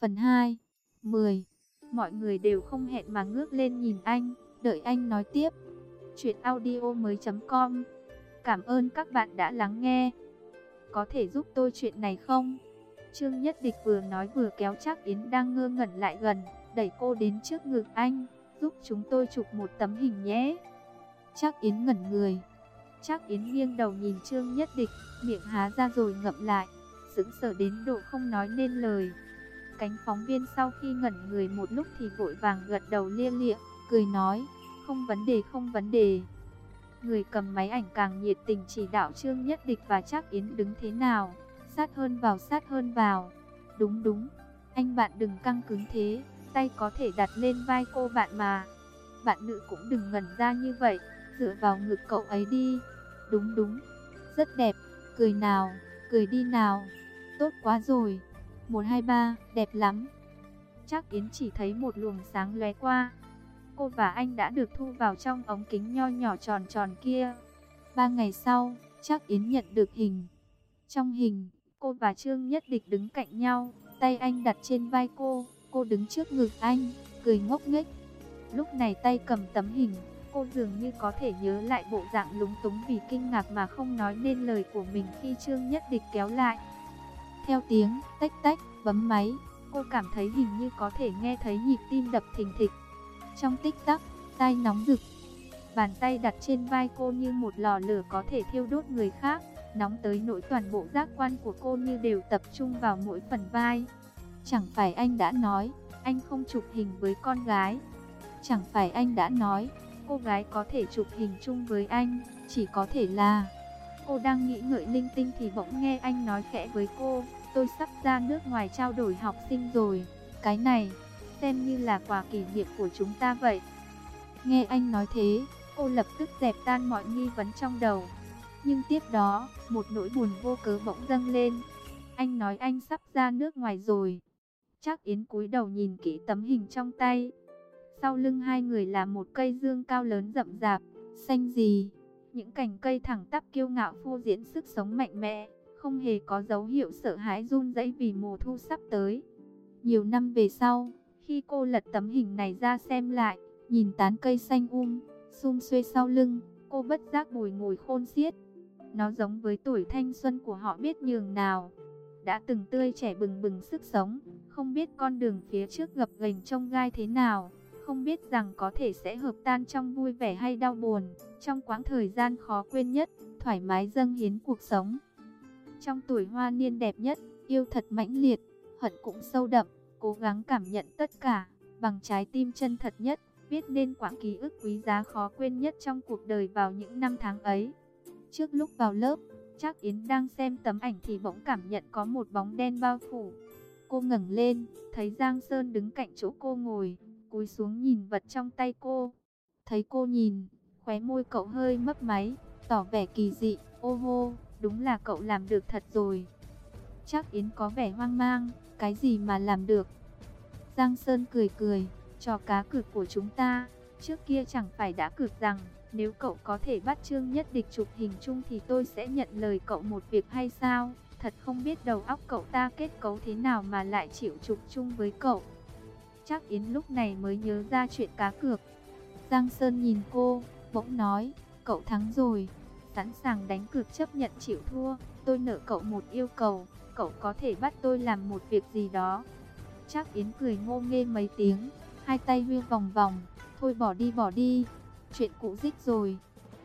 Phần 2 10 Mọi người đều không hẹn mà ngước lên nhìn anh, đợi anh nói tiếp. Chuyện audio mới com Cảm ơn các bạn đã lắng nghe. Có thể giúp tôi chuyện này không? Trương Nhất Địch vừa nói vừa kéo chắc Yến đang ngơ ngẩn lại gần, đẩy cô đến trước ngực anh, giúp chúng tôi chụp một tấm hình nhé. Chắc Yến ngẩn người. Chắc Yến nghiêng đầu nhìn Trương Nhất Địch, miệng há ra rồi ngậm lại, sững sờ đến độ không nói nên lời. Cánh phóng viên sau khi ngẩn người một lúc thì vội vàng gật đầu lia lịa, cười nói, không vấn đề không vấn đề. Người cầm máy ảnh càng nhiệt tình chỉ đạo Trương Nhất Địch và trác Yến đứng thế nào, sát hơn vào sát hơn vào. Đúng đúng, anh bạn đừng căng cứng thế, tay có thể đặt lên vai cô bạn mà. Bạn nữ cũng đừng ngẩn ra như vậy, dựa vào ngực cậu ấy đi. Đúng đúng, rất đẹp, cười nào, cười đi nào, tốt quá rồi. 123, đẹp lắm. Chắc Yến chỉ thấy một luồng sáng lóe qua. Cô và anh đã được thu vào trong ống kính nho nhỏ tròn tròn kia. Ba ngày sau, chắc Yến nhận được hình. Trong hình, cô và Trương Nhất Địch đứng cạnh nhau, tay anh đặt trên vai cô, cô đứng trước ngực anh, cười ngốc nghếch. Lúc này tay cầm tấm hình, cô dường như có thể nhớ lại bộ dạng lúng túng vì kinh ngạc mà không nói nên lời của mình khi Trương Nhất Địch kéo lại. Theo tiếng tách tách bấm máy, cô cảm thấy hình như có thể nghe thấy nhịp tim đập thình thịch. Trong tích tắc, tai nóng rực. Bàn tay đặt trên vai cô như một lò lửa có thể thiêu đốt người khác, nóng tới nỗi toàn bộ giác quan của cô như đều tập trung vào mỗi phần vai. Chẳng phải anh đã nói, anh không chụp hình với con gái. Chẳng phải anh đã nói, cô gái có thể chụp hình chung với anh, chỉ có thể là... Cô đang nghĩ ngợi linh tinh thì bỗng nghe anh nói khẽ với cô, tôi sắp ra nước ngoài trao đổi học sinh rồi. Cái này, xem như là quà kỷ niệm của chúng ta vậy. Nghe anh nói thế, cô lập tức dẹp tan mọi nghi vấn trong đầu. Nhưng tiếp đó, một nỗi buồn vô cớ bỗng dâng lên. Anh nói anh sắp ra nước ngoài rồi. Chắc Yến cúi đầu nhìn kỹ tấm hình trong tay. Sau lưng hai người là một cây dương cao lớn rậm rạp, xanh gì. Những cành cây thẳng tắp kiêu ngạo phô diễn sức sống mạnh mẽ, không hề có dấu hiệu sợ hãi run rẩy vì mùa thu sắp tới. Nhiều năm về sau, khi cô lật tấm hình này ra xem lại, nhìn tán cây xanh um, sum xuê sau lưng, cô bất giác bùi ngồi khôn xiết. Nó giống với tuổi thanh xuân của họ biết nhường nào. Đã từng tươi trẻ bừng bừng sức sống, không biết con đường phía trước gập ghềnh trông gai thế nào, không biết rằng có thể sẽ hợp tan trong vui vẻ hay đau buồn, trong quãng thời gian khó quên nhất, thoải mái dâng hiến cuộc sống. Trong tuổi hoa niên đẹp nhất, yêu thật mãnh liệt, hận cũng sâu đậm, cố gắng cảm nhận tất cả, bằng trái tim chân thật nhất, viết nên quãng ký ức quý giá khó quên nhất trong cuộc đời vào những năm tháng ấy. Trước lúc vào lớp, chắc Yến đang xem tấm ảnh thì bỗng cảm nhận có một bóng đen bao phủ. Cô ngẩng lên, thấy Giang Sơn đứng cạnh chỗ cô ngồi, cúi xuống nhìn vật trong tay cô. Thấy cô nhìn, khóe môi cậu hơi mấp máy, tỏ vẻ kỳ dị, ô hô, đúng là cậu làm được thật rồi. Chắc Yến có vẻ hoang mang, cái gì mà làm được. Giang Sơn cười cười, trò cá cược của chúng ta, trước kia chẳng phải đã cược rằng, nếu cậu có thể bắt Trương Nhất Địch chụp hình chung thì tôi sẽ nhận lời cậu một việc hay sao? Thật không biết đầu óc cậu ta kết cấu thế nào mà lại chịu chụp chung với cậu. Chắc Yến lúc này mới nhớ ra chuyện cá cược. Giang Sơn nhìn cô, bỗng nói, cậu thắng rồi, sẵn sàng đánh cược chấp nhận chịu thua, tôi nợ cậu một yêu cầu, cậu có thể bắt tôi làm một việc gì đó. Chắc Yến cười ngô nghê mấy tiếng, hai tay huyên vòng vòng, thôi bỏ đi bỏ đi, chuyện cũ dích rồi.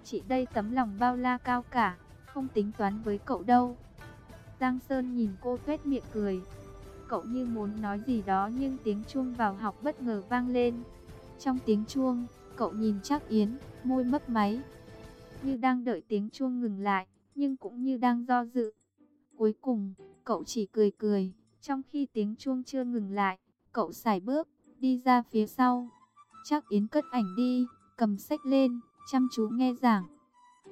Chị đây tấm lòng bao la cao cả, không tính toán với cậu đâu. Giang Sơn nhìn cô tuét miệng cười. Cậu như muốn nói gì đó nhưng tiếng chuông vào học bất ngờ vang lên. Trong tiếng chuông, cậu nhìn chắc Yến, môi mấp máy. Như đang đợi tiếng chuông ngừng lại, nhưng cũng như đang do dự. Cuối cùng, cậu chỉ cười cười, trong khi tiếng chuông chưa ngừng lại, cậu xài bước, đi ra phía sau. Chắc Yến cất ảnh đi, cầm sách lên, chăm chú nghe giảng.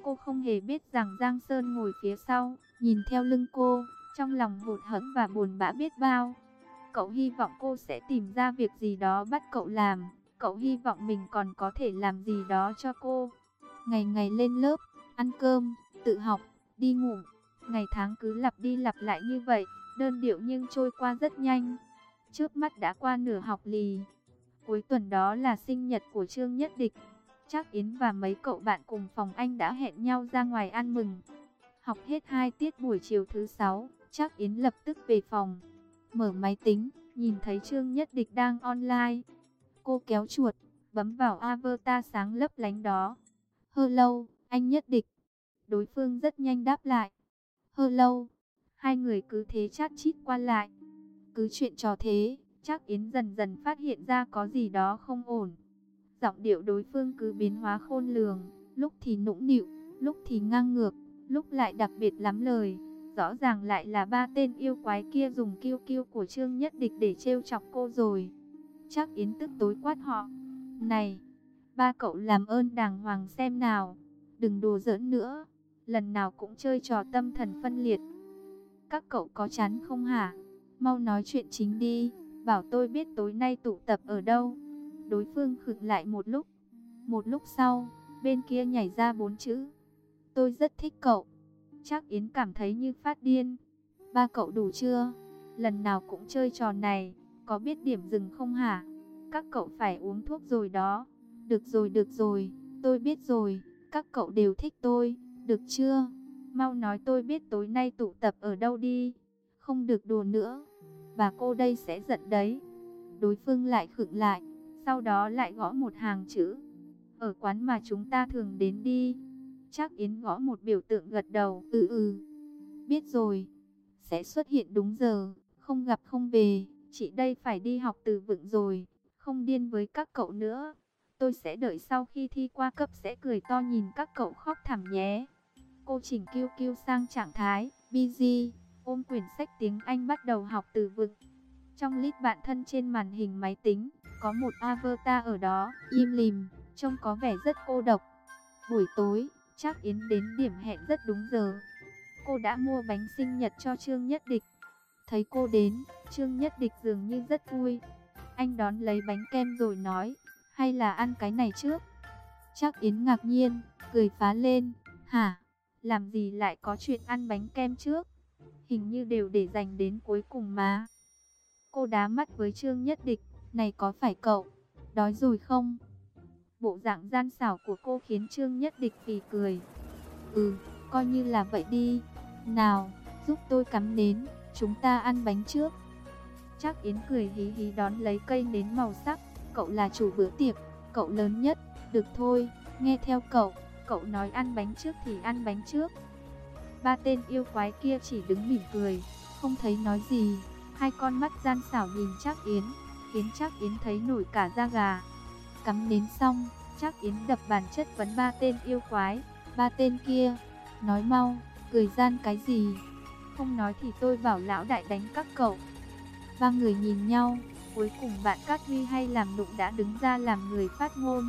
Cô không hề biết rằng Giang Sơn ngồi phía sau, nhìn theo lưng cô, trong lòng hụt hẫng và buồn bã biết bao. Cậu hy vọng cô sẽ tìm ra việc gì đó bắt cậu làm. Cậu hy vọng mình còn có thể làm gì đó cho cô. Ngày ngày lên lớp, ăn cơm, tự học, đi ngủ. Ngày tháng cứ lặp đi lặp lại như vậy, đơn điệu nhưng trôi qua rất nhanh. Trước mắt đã qua nửa học lì. Cuối tuần đó là sinh nhật của Trương Nhất Địch. Chắc Yến và mấy cậu bạn cùng phòng anh đã hẹn nhau ra ngoài ăn mừng. Học hết hai tiết buổi chiều thứ sáu, chắc Yến lập tức về phòng. Mở máy tính, nhìn thấy Trương Nhất Địch đang online. Cô kéo chuột, bấm vào avatar sáng lấp lánh đó. Hello, anh Nhất Địch. Đối phương rất nhanh đáp lại. Hello. Hai người cứ thế chát chít qua lại. Cứ chuyện trò thế, chắc Yến dần dần phát hiện ra có gì đó không ổn. Giọng điệu đối phương cứ biến hóa khôn lường, lúc thì nũng nịu, lúc thì ngang ngược, lúc lại đặc biệt lắm lời. Rõ ràng lại là ba tên yêu quái kia dùng kiêu kiêu của Trương Nhất Địch để trêu chọc cô rồi. Chắc Yến tức tối quát họ. Này, ba cậu làm ơn đàng hoàng xem nào, đừng đùa giỡn nữa, lần nào cũng chơi trò tâm thần phân liệt. Các cậu có chán không hả? Mau nói chuyện chính đi, bảo tôi biết tối nay tụ tập ở đâu. Đối phương khựng lại một lúc. Một lúc sau, bên kia nhảy ra bốn chữ. Tôi rất thích cậu. Chắc Yến cảm thấy như phát điên. Ba cậu đủ chưa? Lần nào cũng chơi trò này, có biết điểm dừng không hả? Các cậu phải uống thuốc rồi đó. Được rồi, được rồi, tôi biết rồi. Các cậu đều thích tôi, được chưa? Mau nói tôi biết tối nay tụ tập ở đâu đi. Không được đùa nữa. Và cô đây sẽ giận đấy. Đối phương lại khựng lại. Sau đó lại gõ một hàng chữ. Ở quán mà chúng ta thường đến đi. Chắc Yến gõ một biểu tượng gật đầu. Ừ ừ. Biết rồi. Sẽ xuất hiện đúng giờ. Không gặp không về. Chị đây phải đi học từ vựng rồi. Không điên với các cậu nữa. Tôi sẽ đợi sau khi thi qua cấp sẽ cười to nhìn các cậu khóc thảm nhé. Cô chỉnh kêu kêu sang trạng thái, busy, ôm quyển sách tiếng Anh bắt đầu học từ vựng. Trong list bạn thân trên màn hình máy tính, có một avatar ở đó, im lìm, trông có vẻ rất cô độc. Buổi tối, chắc Yến đến điểm hẹn rất đúng giờ. Cô đã mua bánh sinh nhật cho Trương Nhất Địch. Thấy cô đến, Trương Nhất Địch dường như rất vui. Anh đón lấy bánh kem rồi nói, hay là ăn cái này trước? Chắc Yến ngạc nhiên, cười phá lên, hả? Làm gì lại có chuyện ăn bánh kem trước? Hình như đều để dành đến cuối cùng mà. Cô đá mắt với Trương Nhất Địch, này có phải cậu? Đói rồi không? Bộ dạng gian xảo của cô khiến Trương Nhất Địch phì cười. Ừ, coi như là vậy đi. Nào, giúp tôi cắm nến, chúng ta ăn bánh trước. Chắc Yến cười hí hí đón lấy cây nến màu sắc. Cậu là chủ bữa tiệc, cậu lớn nhất, được thôi, nghe theo cậu cậu nói ăn bánh trước thì ăn bánh trước. Ba tên yêu quái kia chỉ đứng mỉm cười, không thấy nói gì. Hai con mắt gian xảo nhìn chắc Yến, khiến chắc Yến thấy nổi cả da gà. Cắm nến xong, chắc Yến đập bàn chất vấn ba tên yêu quái. Ba tên kia, nói mau, cười gian cái gì? Không nói thì tôi bảo lão đại đánh các cậu. Ba người nhìn nhau, cuối cùng bạn Cát Huy hay làm nụng đã đứng ra làm người phát ngôn.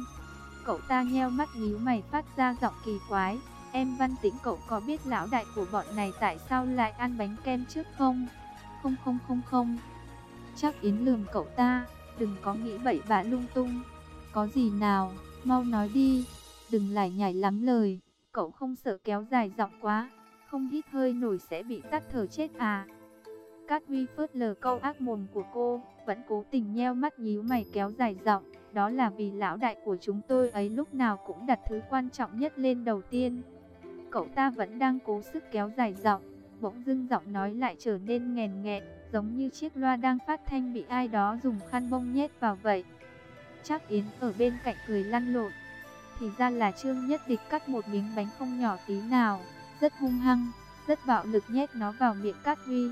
Cậu ta nheo mắt nhíu mày phát ra giọng kỳ quái. Em văn tĩnh cậu có biết lão đại của bọn này tại sao lại ăn bánh kem trước không? Không không không không. Chắc Yến lườm cậu ta, đừng có nghĩ bậy bạ lung tung. Có gì nào, mau nói đi, đừng lải nhải lắm lời. Cậu không sợ kéo dài giọng quá, không hít hơi nổi sẽ bị tắt thở chết à. Cát Huy phớt lờ câu ác mồm của cô, vẫn cố tình nheo mắt nhíu mày kéo dài giọng. Đó là vì lão đại của chúng tôi ấy lúc nào cũng đặt thứ quan trọng nhất lên đầu tiên. Cậu ta vẫn đang cố sức kéo dài giọng, bỗng dưng giọng nói lại trở nên nghèn nghẹn, giống như chiếc loa đang phát thanh bị ai đó dùng khăn bông nhét vào vậy. Chắc Yến ở bên cạnh cười lăn lộn. Thì ra là Trương Nhất Địch cắt một miếng bánh không nhỏ tí nào, rất hung hăng, rất bạo lực nhét nó vào miệng Cát Huy.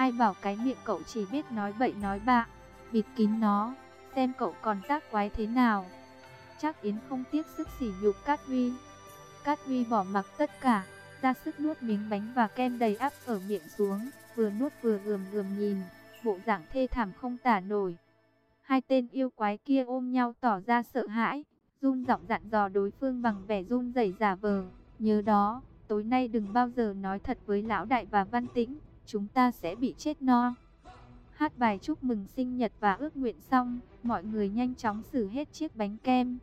Ai bảo cái miệng cậu chỉ biết nói bậy nói bạ, bịt kín nó xem cậu còn tác quái thế nào. Chắc Yến không tiếc sức sỉ nhục Cát Huy. Cát Huy bỏ mặc tất cả, ra sức nuốt miếng bánh và kem đầy áp ở miệng xuống, vừa nuốt vừa gườm gườm nhìn, bộ dạng thê thảm không tả nổi. Hai tên yêu quái kia ôm nhau tỏ ra sợ hãi, run giọng dặn dò đối phương bằng vẻ run rẩy giả vờ. Nhớ đó, tối nay đừng bao giờ nói thật với lão đại và văn tĩnh, chúng ta sẽ bị chết no. Hát bài chúc mừng sinh nhật và ước nguyện xong, mọi người nhanh chóng xử hết chiếc bánh kem.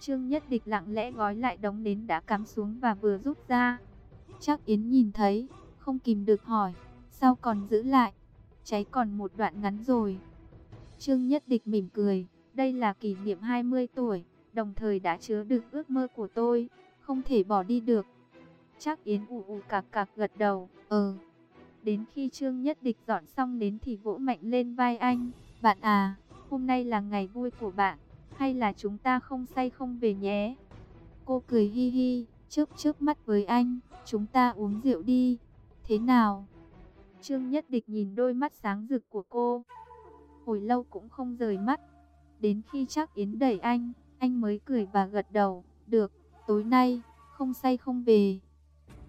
Trương Nhất Địch lặng lẽ gói lại đống nến đã cắm xuống và vừa rút ra. Chắc Yến nhìn thấy, không kìm được hỏi, sao còn giữ lại? cháy còn một đoạn ngắn rồi. Trương Nhất Địch mỉm cười, đây là kỷ niệm 20 tuổi, đồng thời đã chứa được ước mơ của tôi, không thể bỏ đi được. Chắc Yến ù ù cạc cạc gật đầu, ờ. Đến khi Trương Nhất Địch dọn xong đến thì vỗ mạnh lên vai anh, bạn à, hôm nay là ngày vui của bạn, hay là chúng ta không say không về nhé? Cô cười hi hi, chớp chớp mắt với anh, chúng ta uống rượu đi, thế nào? Trương Nhất Địch nhìn đôi mắt sáng rực của cô, hồi lâu cũng không rời mắt. Đến khi chắc Yến đẩy anh, anh mới cười và gật đầu, được, tối nay, không say không về.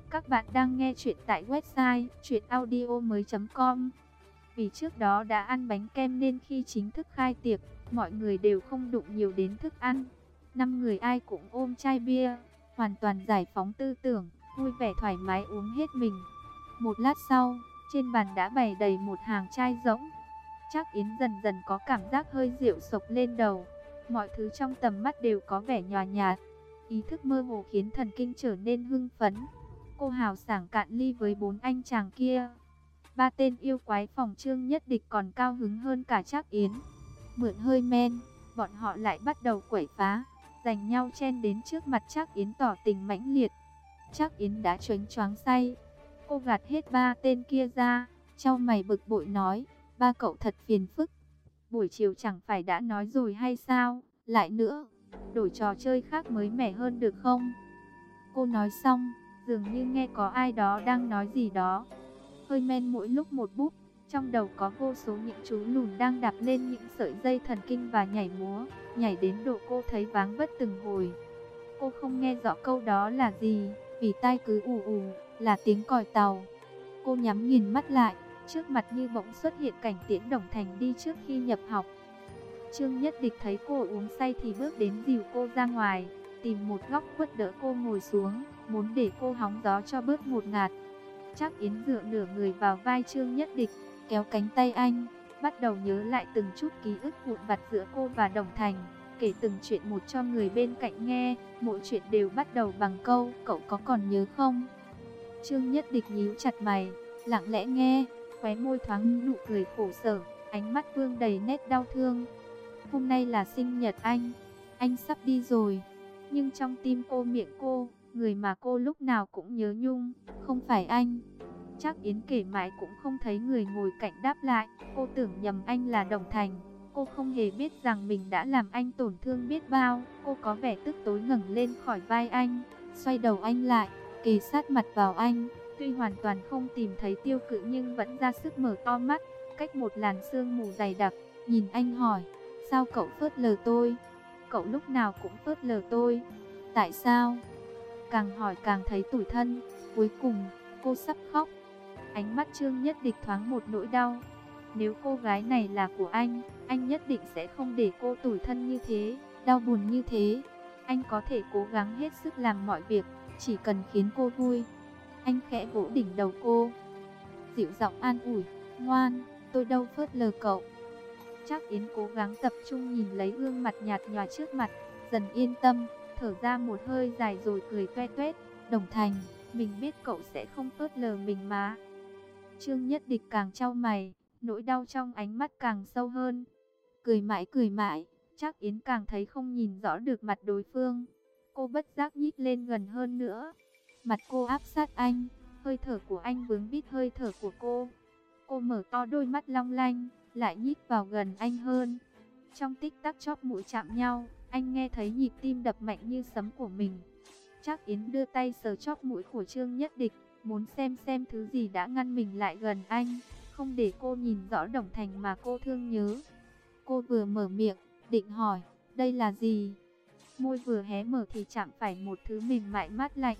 Các bạn đang nghe chuyện tại website chuyenaudio.com Vì trước đó đã ăn bánh kem nên khi chính thức khai tiệc, mọi người đều không đụng nhiều đến thức ăn. Năm người ai cũng ôm chai bia, hoàn toàn giải phóng tư tưởng, vui vẻ thoải mái uống hết mình. Một lát sau, trên bàn đã bày đầy một hàng chai rỗng. Chắc Yến dần dần có cảm giác hơi rượu sộc lên đầu. Mọi thứ trong tầm mắt đều có vẻ nhòa nhạt. Ý thức mơ hồ khiến thần kinh trở nên hưng phấn. Cô hào sảng cạn ly với bốn anh chàng kia. Ba tên yêu quái phòng trương nhất địch còn cao hứng hơn cả Trác Yến. Mượn hơi men, bọn họ lại bắt đầu quẩy phá, giành nhau chen đến trước mặt Trác Yến tỏ tình mãnh liệt. Trác Yến đã choáng choáng say. Cô gạt hết ba tên kia ra, trao mày bực bội nói, ba cậu thật phiền phức. Buổi chiều chẳng phải đã nói rồi hay sao, lại nữa, đổi trò chơi khác mới mẻ hơn được không? Cô nói xong, dường như nghe có ai đó đang nói gì đó. Hơi men mỗi lúc một bút, trong đầu có vô số những chú lùn đang đạp lên những sợi dây thần kinh và nhảy múa, nhảy đến độ cô thấy váng vất từng hồi. Cô không nghe rõ câu đó là gì, vì tai cứ ù ù, là tiếng còi tàu. Cô nhắm nghiền mắt lại, trước mặt như bỗng xuất hiện cảnh tiễn đồng thành đi trước khi nhập học. Trương Nhất Địch thấy cô uống say thì bước đến dìu cô ra ngoài, tìm một góc quất đỡ cô ngồi xuống, muốn để cô hóng gió cho bớt một ngạt. Chắc Yến dựa nửa người vào vai Trương Nhất Địch, kéo cánh tay anh, bắt đầu nhớ lại từng chút ký ức vụn vặt giữa cô và Đồng Thành, kể từng chuyện một cho người bên cạnh nghe, mỗi chuyện đều bắt đầu bằng câu, cậu có còn nhớ không? Trương Nhất Địch nhíu chặt mày, lặng lẽ nghe, khóe môi thoáng nụ cười khổ sở, ánh mắt vương đầy nét đau thương. Hôm nay là sinh nhật anh, anh sắp đi rồi, nhưng trong tim cô miệng cô, người mà cô lúc nào cũng nhớ nhung, không phải anh. Chắc Yến kể mãi cũng không thấy người ngồi cạnh đáp lại, cô tưởng nhầm anh là Đồng Thành. Cô không hề biết rằng mình đã làm anh tổn thương biết bao, cô có vẻ tức tối ngẩng lên khỏi vai anh, xoay đầu anh lại, kề sát mặt vào anh. Tuy hoàn toàn không tìm thấy tiêu cự nhưng vẫn ra sức mở to mắt, cách một làn sương mù dày đặc, nhìn anh hỏi, sao cậu phớt lờ tôi? Cậu lúc nào cũng phớt lờ tôi. Tại sao? Càng hỏi càng thấy tủi thân, cuối cùng, cô sắp khóc. Ánh mắt Trương Nhất Địch thoáng một nỗi đau. Nếu cô gái này là của anh, anh nhất định sẽ không để cô tủi thân như thế, đau buồn như thế. Anh có thể cố gắng hết sức làm mọi việc, chỉ cần khiến cô vui. Anh khẽ vỗ đỉnh đầu cô. Dịu giọng an ủi, ngoan, tôi đâu phớt lờ cậu. Chắc Yến cố gắng tập trung nhìn lấy gương mặt nhạt nhòa trước mặt, dần yên tâm, thở ra một hơi dài rồi cười toe toét. Đồng Thành, mình biết cậu sẽ không phớt lờ mình mà. Trương Nhất Địch càng trao mày, nỗi đau trong ánh mắt càng sâu hơn. Cười mãi cười mãi, chắc Yến càng thấy không nhìn rõ được mặt đối phương. Cô bất giác nhích lên gần hơn nữa. Mặt cô áp sát anh, hơi thở của anh vướng bít hơi thở của cô. Cô mở to đôi mắt long lanh, lại nhích vào gần anh hơn. Trong tích tắc chóp mũi chạm nhau, anh nghe thấy nhịp tim đập mạnh như sấm của mình. Chắc Yến đưa tay sờ chóp mũi của Trương Nhất Địch, muốn xem xem thứ gì đã ngăn mình lại gần anh, không để cô nhìn rõ Đồng Thành mà cô thương nhớ. Cô vừa mở miệng, định hỏi, đây là gì? Môi vừa hé mở thì chạm phải một thứ mềm mại mát lạnh.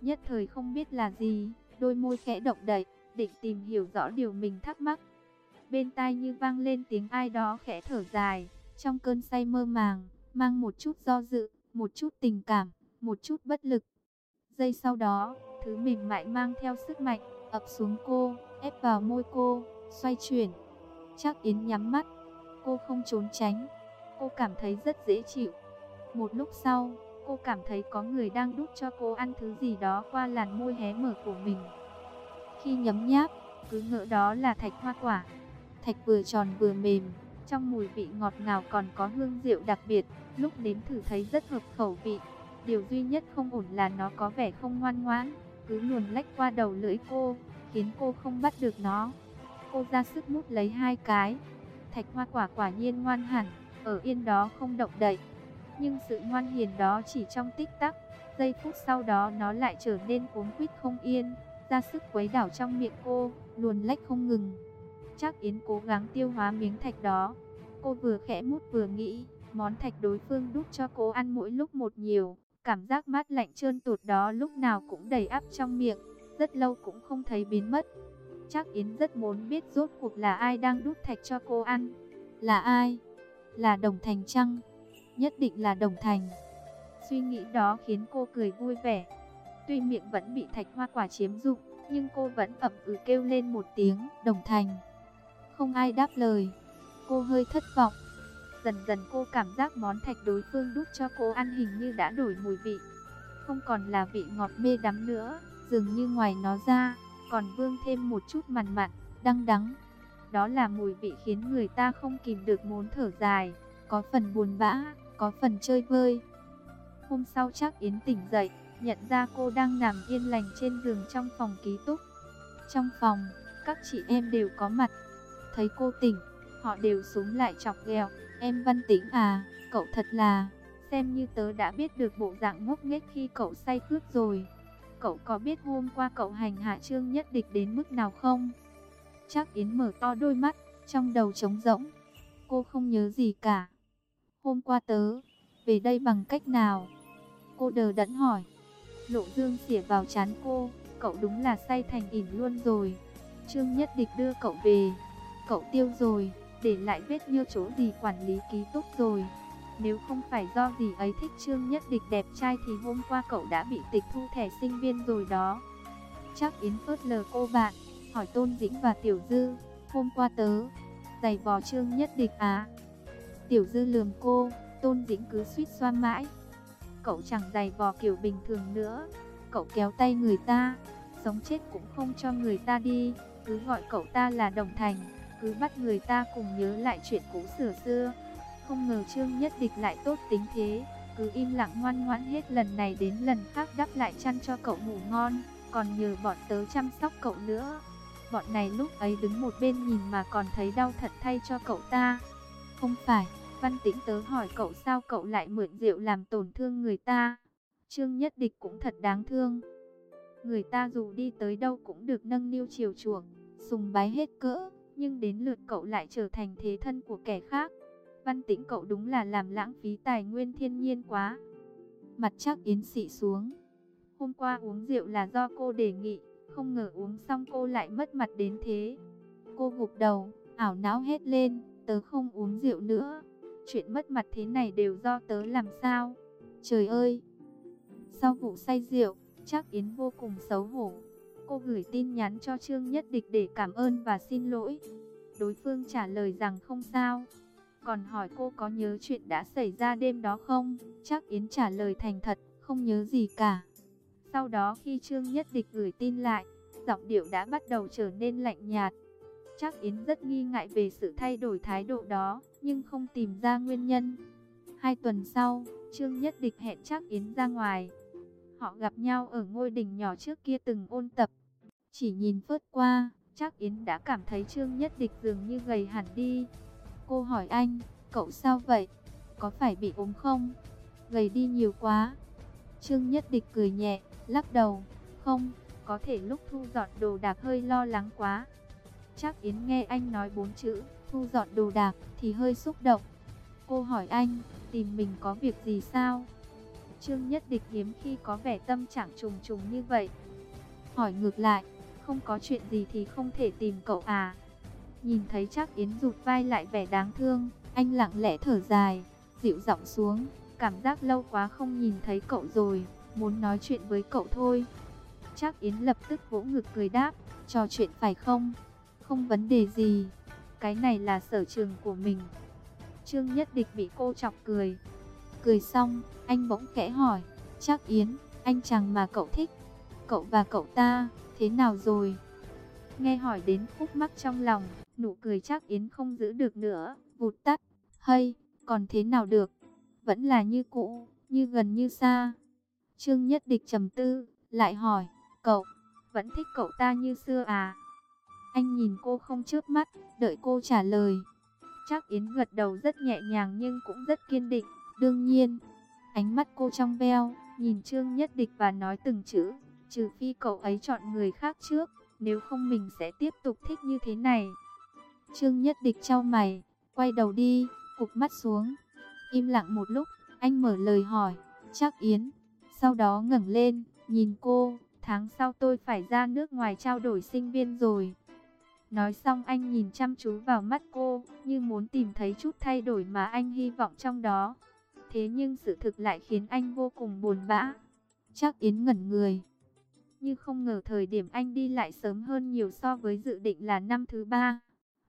Nhất thời không biết là gì, đôi môi khẽ động đậy, định tìm hiểu rõ điều mình thắc mắc. Bên tai như vang lên tiếng ai đó khẽ thở dài, trong cơn say mơ màng, mang một chút do dự, một chút tình cảm, một chút bất lực. Giây sau đó, thứ mềm mại mang theo sức mạnh, ập xuống cô, ép vào môi cô, xoay chuyển. Chắc Yến nhắm mắt, cô không trốn tránh, cô cảm thấy rất dễ chịu. Một lúc sau, cô cảm thấy có người đang đút cho cô ăn thứ gì đó qua làn môi hé mở của mình. Khi nhấm nháp, cứ ngỡ đó là thạch hoa quả, thạch vừa tròn vừa mềm, trong mùi vị ngọt ngào còn có hương rượu đặc biệt, lúc nếm thử thấy rất hợp khẩu vị. Điều duy nhất không ổn là nó có vẻ không ngoan ngoãn, cứ luồn lách qua đầu lưỡi cô, khiến cô không bắt được nó. Cô ra sức mút lấy hai cái. Thạch hoa quả quả nhiên ngoan hẳn, ở yên đó không động đậy. Nhưng sự ngoan hiền đó chỉ trong tích tắc, giây phút sau đó nó lại trở nên cuống quýt không yên, ra sức quấy đảo trong miệng cô, luồn lách không ngừng. Chắc Yến cố gắng tiêu hóa miếng thạch đó. Cô vừa khẽ mút vừa nghĩ, món thạch đối phương đút cho cô ăn mỗi lúc một nhiều. Cảm giác mát lạnh trơn tụt đó lúc nào cũng đầy áp trong miệng, rất lâu cũng không thấy biến mất. Chắc Yến rất muốn biết rốt cuộc là ai đang đút thạch cho cô ăn. Là ai? Là Đồng Thành chăng? Nhất định là Đồng Thành. Suy nghĩ đó khiến cô cười vui vẻ. Tuy miệng vẫn bị thạch hoa quả chiếm dụng, nhưng cô vẫn ậm ừ kêu lên một tiếng, Đồng Thành. Không ai đáp lời. Cô hơi thất vọng. Dần dần cô cảm giác món thạch đối phương đút cho cô ăn hình như đã đổi mùi vị. Không còn là vị ngọt mê đắm nữa, dường như ngoài nó ra, còn vương thêm một chút mặn mặn, đắng đắng. Đó là mùi vị khiến người ta không kìm được muốn thở dài, có phần buồn bã, có phần chơi vơi. Hôm sau chắc Yến tỉnh dậy, nhận ra cô đang nằm yên lành trên giường trong phòng ký túc. Trong phòng, các chị em đều có mặt. Thấy cô tỉnh, họ đều xuống lại chọc ghẹo. Em Văn Tĩnh à, cậu thật là, xem như tớ đã biết được bộ dạng ngốc nghếch khi cậu say cướp rồi. Cậu có biết hôm qua cậu hành hạ Trương Nhất Địch đến mức nào không? Chắc Yến mở to đôi mắt, trong đầu trống rỗng. Cô không nhớ gì cả. Hôm qua tớ, về đây bằng cách nào? Cô đờ đẫn hỏi. Lộ dương xỉa vào chán cô, cậu đúng là say thành ỉn luôn rồi. Trương Nhất Địch đưa cậu về, cậu tiêu rồi, để lại vết như chỗ gì quản lý ký túc rồi. Nếu không phải do gì ấy thích Trương Nhất Địch đẹp trai thì hôm qua cậu đã bị tịch thu thẻ sinh viên rồi đó. Chắc Yến phớt lờ cô bạn, hỏi Tôn Dĩnh và Tiểu Dư, hôm qua tớ, giày vò Trương Nhất Địch à? Tiểu Dư lườm cô, Tôn Dĩnh cứ suýt xoa mãi. Cậu chẳng giày vò kiểu bình thường nữa, cậu kéo tay người ta, sống chết cũng không cho người ta đi, cứ gọi cậu ta là Đồng Thành, cứ bắt người ta cùng nhớ lại chuyện cũ xưa xưa. Không ngờ Trương Nhất Địch lại tốt tính thế, cứ im lặng ngoan ngoãn hết lần này đến lần khác đắp lại chăn cho cậu ngủ ngon, còn nhờ bọn tớ chăm sóc cậu nữa. Bọn này lúc ấy đứng một bên nhìn mà còn thấy đau thật thay cho cậu ta. Không phải, Văn Tĩnh tớ hỏi cậu sao cậu lại mượn rượu làm tổn thương người ta. Trương Nhất Địch cũng thật đáng thương. Người ta dù đi tới đâu cũng được nâng niu chiều chuộng, sùng bái hết cỡ, nhưng đến lượt cậu lại trở thành thế thân của kẻ khác. Văn tĩnh cậu đúng là làm lãng phí tài nguyên thiên nhiên quá. Mặt chắc yến xị xuống. Hôm qua uống rượu là do cô đề nghị, không ngờ uống xong cô lại mất mặt đến thế. Cô gục đầu, ảo não hết lên, tớ không uống rượu nữa. Chuyện mất mặt thế này đều do tớ làm sao? Trời ơi! Sau vụ say rượu, chắc Yến vô cùng xấu hổ. Cô gửi tin nhắn cho Trương Nhất Địch để cảm ơn và xin lỗi. Đối phương trả lời rằng không sao, còn hỏi cô có nhớ chuyện đã xảy ra đêm đó không? Chắc Yến trả lời thành thật, không nhớ gì cả. Sau đó khi Trương Nhất Địch gửi tin lại, giọng điệu đã bắt đầu trở nên lạnh nhạt. Chắc Yến rất nghi ngại về sự thay đổi thái độ đó, nhưng không tìm ra nguyên nhân. Hai tuần sau, Trương Nhất Địch hẹn chắc Yến ra ngoài. Họ gặp nhau ở ngôi đình nhỏ trước kia từng ôn tập. Chỉ nhìn phớt qua, chắc Yến đã cảm thấy Trương Nhất Địch dường như gầy hẳn đi. Cô hỏi anh, cậu sao vậy? Có phải bị ốm không? Gầy đi nhiều quá. Trương Nhất Địch cười nhẹ, lắc đầu. Không, có thể lúc thu dọn đồ đạc hơi lo lắng quá. Chắc Yến nghe anh nói bốn chữ, thu dọn đồ đạc, thì hơi xúc động. Cô hỏi anh, tìm mình có việc gì sao? Trương Nhất Địch hiếm khi có vẻ tâm trạng trùng trùng như vậy. Hỏi ngược lại, không có chuyện gì thì không thể tìm cậu à? Nhìn thấy chắc Yến rụt vai lại vẻ đáng thương, anh lặng lẽ thở dài, dịu giọng xuống, cảm giác lâu quá không nhìn thấy cậu rồi, muốn nói chuyện với cậu thôi. Chắc Yến lập tức vỗ ngực cười đáp, trò chuyện phải không? Không vấn đề gì, cái này là sở trường của mình. Trương Nhất Địch bị cô chọc cười. Cười xong, anh bỗng kẽ hỏi, chắc Yến, anh chàng mà cậu thích, cậu và cậu ta, thế nào rồi? Nghe hỏi đến khúc mắc trong lòng, Nụ cười chắc Yến không giữ được nữa, vụt tắt. Hay, còn thế nào được? Vẫn là như cũ, như gần như xa. Trương Nhất Địch trầm tư, lại hỏi, cậu, vẫn thích cậu ta như xưa à? Anh nhìn cô không chớp mắt, đợi cô trả lời. Chắc Yến gật đầu rất nhẹ nhàng nhưng cũng rất kiên định. Đương nhiên, ánh mắt cô trong veo, nhìn Trương Nhất Địch và nói từng chữ, trừ phi cậu ấy chọn người khác trước, nếu không mình sẽ tiếp tục thích như thế này. Trương Nhất Địch trao mày, quay đầu đi, cụp mắt xuống. Im lặng một lúc, anh mở lời hỏi, chắc Yến. Sau đó ngẩng lên, nhìn cô, tháng sau tôi phải ra nước ngoài trao đổi sinh viên rồi. Nói xong anh nhìn chăm chú vào mắt cô, như muốn tìm thấy chút thay đổi mà anh hy vọng trong đó. Thế nhưng sự thực lại khiến anh vô cùng buồn bã. Chắc Yến ngẩn người. Như không ngờ thời điểm anh đi lại sớm hơn nhiều so với dự định là năm thứ ba.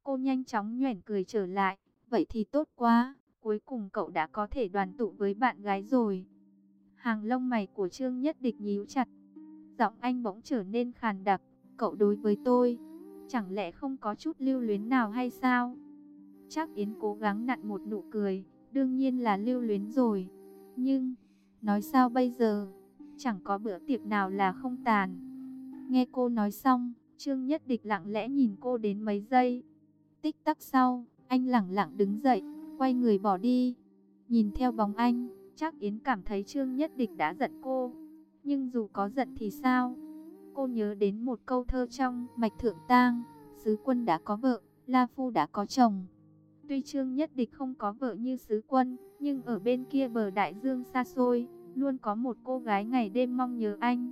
Cô nhanh chóng nhoẻn cười trở lại. Vậy thì tốt quá, cuối cùng cậu đã có thể đoàn tụ với bạn gái rồi. Hàng lông mày của Trương Nhất Địch nhíu chặt. Giọng anh bỗng trở nên khàn đặc. Cậu đối với tôi, chẳng lẽ không có chút lưu luyến nào hay sao? Chắc Yến cố gắng nặn một nụ cười, đương nhiên là lưu luyến rồi. Nhưng, nói sao bây giờ? Chẳng có bữa tiệc nào là không tàn. Nghe cô nói xong, Trương Nhất Địch lặng lẽ nhìn cô đến mấy giây. Tích tắc sau, anh lặng lặng đứng dậy, quay người bỏ đi. Nhìn theo bóng anh, chắc Yến cảm thấy Trương Nhất Địch đã giận cô. Nhưng dù có giận thì sao? Cô nhớ đến một câu thơ trong Mạch Thượng Tang, Sứ Quân đã có vợ, La Phu đã có chồng. Tuy Trương Nhất Địch không có vợ như Sứ Quân, nhưng ở bên kia bờ đại dương xa xôi, luôn có một cô gái ngày đêm mong nhớ anh.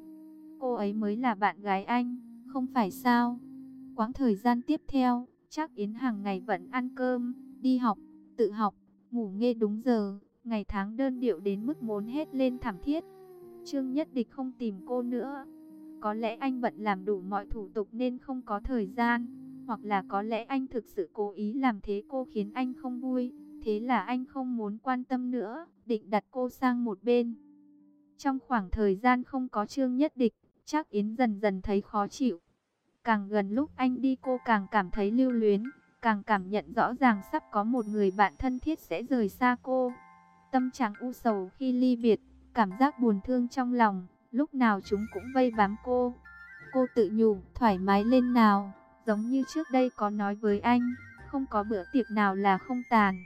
Cô ấy mới là bạn gái anh, không phải sao? Quãng thời gian tiếp theo, chắc Yến hàng ngày vẫn ăn cơm, đi học, tự học, ngủ nghe đúng giờ, ngày tháng đơn điệu đến mức muốn hết lên thảm thiết. Trương Nhất Địch không tìm cô nữa. Có lẽ anh bận làm đủ mọi thủ tục nên không có thời gian, hoặc là có lẽ anh thực sự cố ý làm thế cô khiến anh không vui, thế là anh không muốn quan tâm nữa, định đặt cô sang một bên. Trong khoảng thời gian không có Trương Nhất Địch, chắc Yến dần dần thấy khó chịu. Càng gần lúc anh đi cô càng cảm thấy lưu luyến, càng cảm nhận rõ ràng sắp có một người bạn thân thiết sẽ rời xa cô. Tâm trạng u sầu khi ly biệt, cảm giác buồn thương trong lòng, lúc nào chúng cũng vây bám cô. Cô tự nhủ, thoải mái lên nào, giống như trước đây có nói với anh, không có bữa tiệc nào là không tàn.